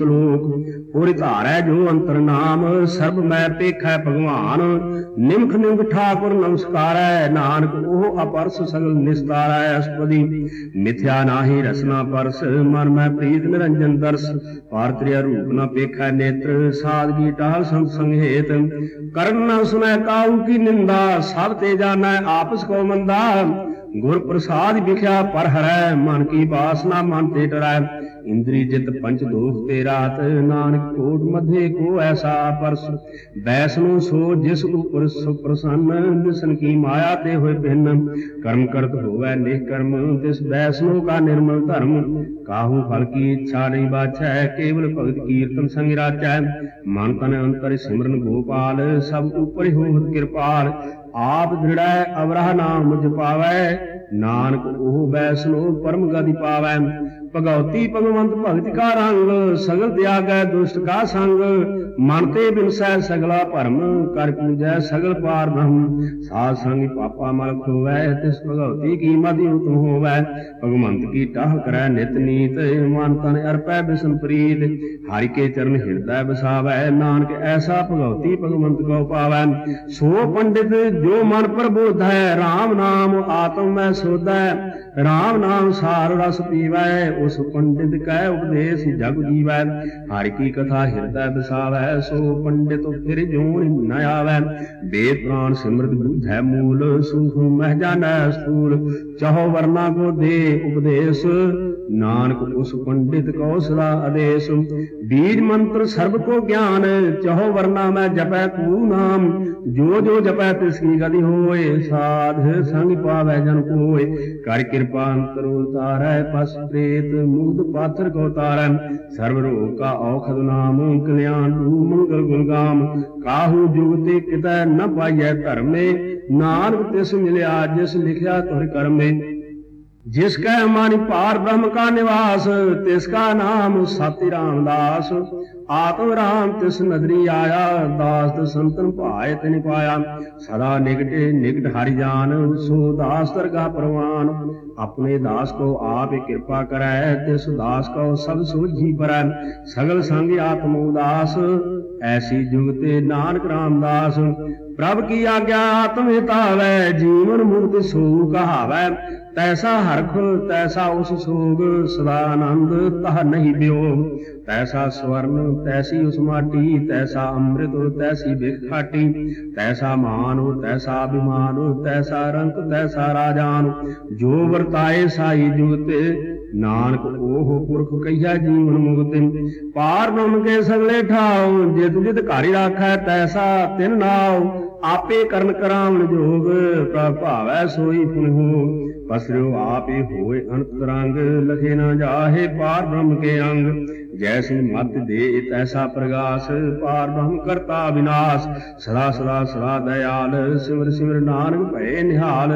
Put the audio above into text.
ਸ਼ਲੋਕ। ਹੋਰਿ ਧਾਰੈ ਜੋ ਅੰਤਰ ਸਰਬ ਮੈਂ ਪੇਖੈ ਭਗਵਾਨ। ਨਿਮਖ ਨਿਮਖ ਠਾਕੁਰ ਨਮਸਕਾਰੈ, ਨਾਨਕ ਉਹ ਅਪਰਸ ਸਗਲ ਨਿਸਤਾਰੈ ਅਸਪਦੀ। ਮਿਥਿਆ ਨਾਹੀ ਰਸਨਾ ਪਰਸ, ਮਨ ਮੈਂ ਪ੍ਰੀਤ ਨਿਰੰਜਨ ਦਰਸ। ਪਾਰਤ੍ਰਿਆ ਰੂਪ ਨਾ ਪੇਖੈ ਨੇਤਰ ਸਾਧਗੀ ਟਾਲ ਸੰਤ ਸੰਹੇਤ ਕਰਨ ਨਾ ਸੁਨੈ ਕਾਉ ਕੀ ਨਿੰਦਾ, ਸਭ ਤੇ ਜਾਣੈ ਆਪਸ ਕੋ ਮੰਦਾ। ਗੁਰ ਪ੍ਰਸਾਦ ਵਿਖਿਆ ਪਰ ਹਰੈ, ਮਨ ਕੀ ਬਾਸਨਾ ਮਨ ਤੇ ਟਰੈ ਇੰਦਰੀ ਜਿਤ ਪੰਚ ਦੋਖ ਤੇ ਰਾਤ, ਨਾਨਕ ਕੋਟ ਮਧੇ ਕੋ ਐਸਾ ਪਰਸ। ਬੈਸ ਸੋ ਜਿਸ ਉਪਰ ਸੁਪ੍ਰਸੰਨ ਦਿਸਨ ਕੀ ਮਾਇਆ ਤੇ ਹੋਏ ਭਿੰਨ। ਕਰਮ ਕਰਤ ਹੋਵੈ ਨਿਹ ਕਰਮ, ਤਿਸ ਬੈਸ ਕਾ ਨਿਰਮਲ ਧਰਮ। ਕਾਹੂ ਫਲ ਕੀ ਇੱਛਾ ਨਹੀਂ ਬਾਛੈ, ਕੇਵਲ ਭਗਤ ਕੀਰਤਨ ਸੰਗ ਰਾਚੈ। ਮਨ ਤਨ ਅੰਤਰ ਸਿਮਰਨ ਗੋਪਾਲ, ਸਭ ਉਪਰ ਹੋਵਤ ਕਿਰਪਾਲ। ਆਪ ਦ੍ਰਿੜੈ ਅਵਰਾਹ ਨਾਮ ਪਾਵੈ। ਨਾਨਕ ਉਹ ਬੈਸਨੋ ਪਰਮ ਗതി ਪਾਵੈ। ਭਗਉਤੀ ਭਗਵੰਤ ਭਗਤ ਕਾ ਰੰਗ, ਸਗਲ ਤਿਆਗੈ ਦੁਸ਼ਟ ਕਾ ਸੰਗ। ਮਨ ਤੇ ਬਿਨਸੈ ਸਗਲਾ ਭਰਮ, ਕਰ ਪੂਜੈ ਸਗਲ ਪਾਰ ਬ੍ਰਹਮ। ਸਾਧ ਸੰਗ ਪਾਪਾ ਮਲ ਖੋਵੈ ਤਿਸ ਭਗਉਤੀ ਕੀ ਮਦਿ ਉਤਮ ਹੋਵੈ। ਭਗਵੰਤ ਕੀ ਟਾਹ ਕਰੈ ਨਿਤ ਨੀਤ, ਮਨ ਤਨ ਅਰਪੈ ਬਿਸਨ ਪ੍ਰੀਤ। ਹਰਿ ਕੇ ਚਰਨ ਹਿਰਦੈ ਬਸਾਵੈ ਨਾਨਕ ਐਸਾ ਭਗਉਤੀ ਭਗਵੰਤ ਕੋ ਪਾਵੈ। ਸੋ ਪੰਡਿਤ ਜੋ ਮਨ ਪ੍ਰਬੋਧੈ RAM ਨਾਮ ਆਤਮ ਮੈਂ ਸੋਧੈ। RAM ਨਾਮ ਸਾਰ ਰਸ ਪੀਵੈ ਉਸ ਪੰਡਿਤ ਕੈ ਉਪਦੇਸ਼ ਜਗ ਜੀਵੈ। ਹਰਿ ਕੀ ਕਥਾ ਹਿਰਦੈ ਬਸਾਵੈ ਸੋ ਪੰਡਿਤ ਫਿਰ ਜੋਨ ਨ ਆਵੈ। ਵੇਦ ਪ੍ਰਾਨ ਸਿਮਰਤ ਬੁਝੈ ਮੂਲ, ਸੁਖ ਮਹਿ ਜਾਣੈ ਸਤੂਲ ਚਾਹੋ ਵਰਨਾ ਕੋ ਦੇ ਉਪਦੇਸ਼, ਨਾਨਕ ਉਸ ਪੰਡਿਤ ਕੋ ਸਦਾ ਆਦੇਸ਼। ਬੀਜ ਮੰਤਰ ਸਰਬ ਕੋ ਗਿਆਨ, ਚਹੋ ਵਰਨਾ ਮੈਂ ਜਪੈ ਕੂ ਨਾਮ। ਜੋ ਜੋ ਜਪੈ ਤਿਸ ਕੀ ਗതി ਹੋਏ, ਸਾਧ ਸੰਗ ਪਾਵੈ ਜਨ ਕੋਏ। ਕਰ ਕਿਰਪਾ ਅੰਤਰ ਉਤਾਰੈ ਪਸ ਪ੍ਰੇਤ ਮੁਗਧ ਪਾਥਰ ਕੋ ਤਾਰੈ ਸਰਬ ਰੋਗ ਕਾ ਔਖਦ ਨਾਮ ਕਲਿਆਣ ਰੂਪ ਮੰਗਲ ਗੁਲਗਾਮ ਕਾਹੂ ਜੁਗ ਤੇ ਕਿਤੈ ਨ ਪਾਈਐ ਧਰਮੇ, ਨਾਨਕ ਤਿਸ ਮਿਲਿਆ ਜਿਸ ਲਿਖਿਆ ਤੁਰ ਕਰਮੇ। ਜਿਸ ਕੈ ਮਨ ਪਾਰ ਬ੍ਰਹਮ ਕਾ ਨਿਵਾਸ, ਤਿਸ ਕਾ ਨਾਮ ਸਤਿ ਰਾਮਦਾਸ। ਆਤਮ ਰਾਮ ਤਿਸ ਨਦਰੀ ਆਇਆ, ਦਾਸ ਤੇ ਸੰਤਨ ਭਾਏ ਤਿਨ ਪਾਇਆ। ਸਦਾ ਨਿਗਟੇ ਨਿਗਟ ਹਰਿ ਜਾਨ, ਸੋ ਦਾਸ ਦਰਗਾ ਪ੍ਰਵਾਨ। ਆਪਣੇ ਦਾਸ ਕੋ ਆਪ ਹੀ ਕਿਰਪਾ ਕਰੈ, ਤਿਸ ਦਾਸ ਕੋ ਸਭ ਸੋਝੀ ਪਰੈ। ਸਗਲ ਸੰਗ ਆਤਮ ਉਦਾਸ, ਐਸੀ ਜੁਗ ਤੇ ਨਾਨਕ ਰਾਮਦਾਸ। ਪ੍ਰਭ ਕੀ ਆਗਿਆ ਆਤਮ ਹਿਤਾਵੈ, ਜੀਵਨ ਮੁਕਤ ਸੋ ਕਹਾਵੈ। ਤੈਸਾ ਹਰਖ, ਤੈਸਾ ਉਸ ਸੋਗ, ਸਦਾ ਆਨੰਦ ਤਹ ਨਹੀਂ ਬਿਓ। ਤੈਸਾ ਸਵਰਨ ਤੈਸੀ ਉਸ ਮਾਟੀ, ਤੈਸਾ ਅੰਮ੍ਰਿਤ, ਤੈਸੀ ਬਿਖ ਖਾਟੀ। ਤੈਸਾ ਮਾਨ, ਤੈਸਾ ਅਭਿਮਾਨ, ਤੈਸਾ ਰੰਕ ਤੈਸਾ ਰਾਜਾਨ। ਜੋ ਵਰਤਾਏ ਸਾਈ ਜੁਗਤੇ ਨਾਨਕ ਉਹ ਪੁਰਖ ਕਈਆ ਜੀਵਨ ਮੁਕਤਿ ਪਾਰ ਬ੍ਰਹਮ ਕੇ ਸਗਲੇ ਠਾਉ, ਜਿਤ ਜਿਤ ਘਾਰੀ ਰਾਖੈ ਤੈਸਾ ਤਿਨ ਨਾਉ। ਆਪੇ ਕਰਨ ਕਰਾਵਣ ਜੋਗ, ਪ੍ਰਭ ਸੋਈ ਪੁਨ ਪਸਰਿਓ ਆਪੇ ਹੋਏ ਅੰਤਰੰਗ ਲਖੇ ਨਾ ਜਾਹੇ ਪਾਰ ਬ੍ਰਹਮ ਕੇ ਅੰਗ। ਜੈਸੀ ਮਤ ਦੇ ਤੈਸਾ ਪ੍ਰਗਾਸ, ਪਾਰ ਬ੍ਰਹਮ ਕਰਤਾ ਵਿਨਾਸ਼। ਸਦਾ ਸਦਾ ਸਦਾ ਦਇਆਲ, ਸਿਮਰ ਸਿਮਰ ਨਾਨਕ ਭਏ ਨਿਹਾਲ।